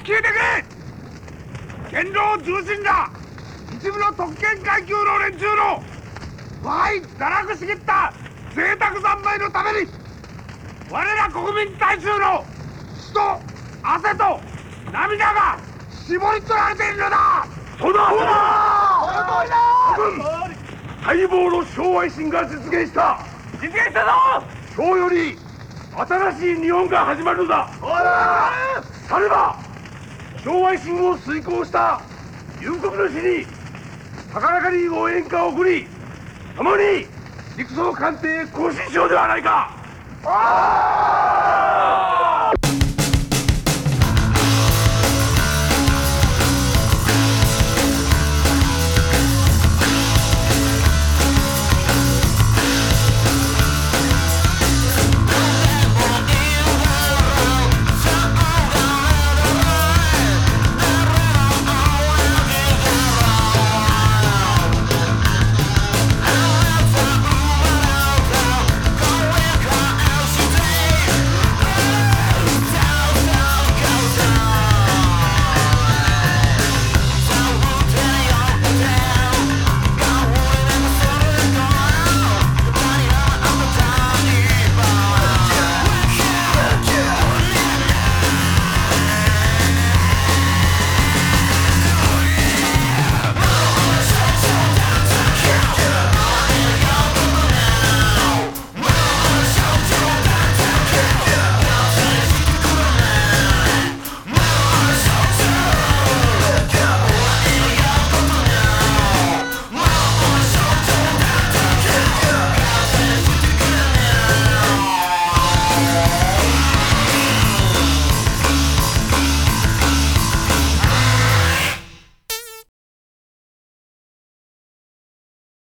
よく聞いてくれ!堅牢重臣だ!一部の特権階級の連中のわい堕落しきった贅沢三昧のために我ら国民大衆の血と汗と涙が絞り取られているのだ!そうだ!そうだ!その通りだ!待望の昭和維新が実現した!実現したぞ!今日より新しい日本が始まるのだ!されば昭和維新を遂行した夕刻の日に高らかに応援歌を送り共に陸曹官邸へ行進しようではないか。